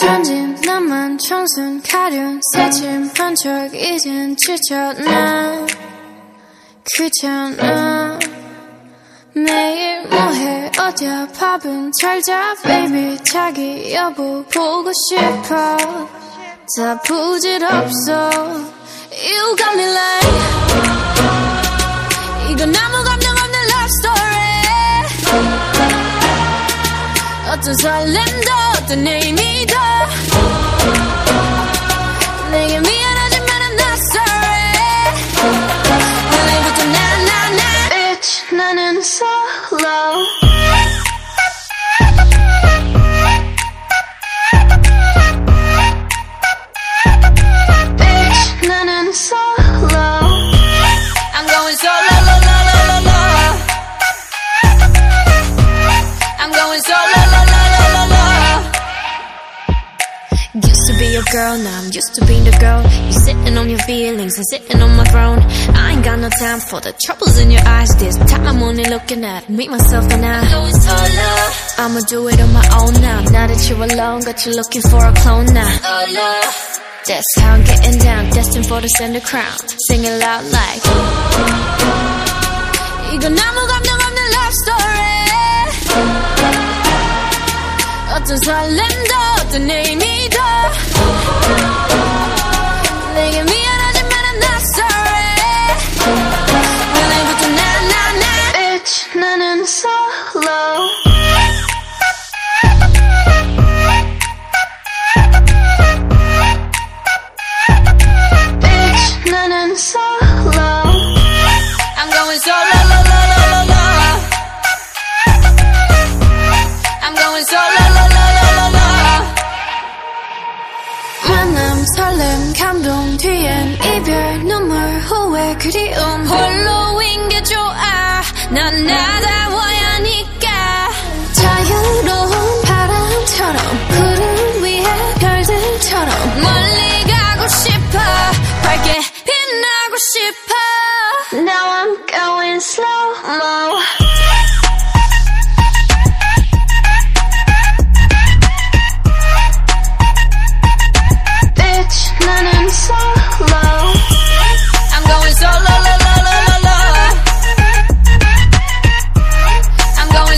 천진 나만 청순 가련 새침한 척 이젠 난 귀찮아. 매일 뭐해? 어디야? 밥은 잘자 baby. 자기 여보 보고 싶어. 다 부질없어. You got me like 어떤 설렘도 어떤 의미도 내게 미안하지만 I'm not sorry 오늘부터 나나나 Bitch 나는 solo Bitch 나는 solo I'm going solo lo lo lo lo lo I'm going solo Used to be your girl, now I'm used to being the girl. You're sitting on your feelings and sitting on my throne. I ain't got no time for the troubles in your eyes. This time I'm only looking at me, myself, and I. Going solo. I'ma do it on my own now. Now that you're alone, got you looking for a clone now. Solo. That's how I'm getting down, destined for the center crown. Singing loud like. 어떤 설렘도 어떤 의미도 내게 미안하지만 I'm not sorry 오늘부터 나나나 Bitch 나는 solo Bitch 나는 solo I'm going solo lo lo lo lo lo I'm going solo 감동 뒤엔 이별 눈물 후회 그리움. 홀로인 게 좋아 난 나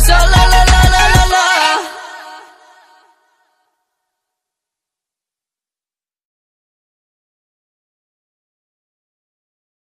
So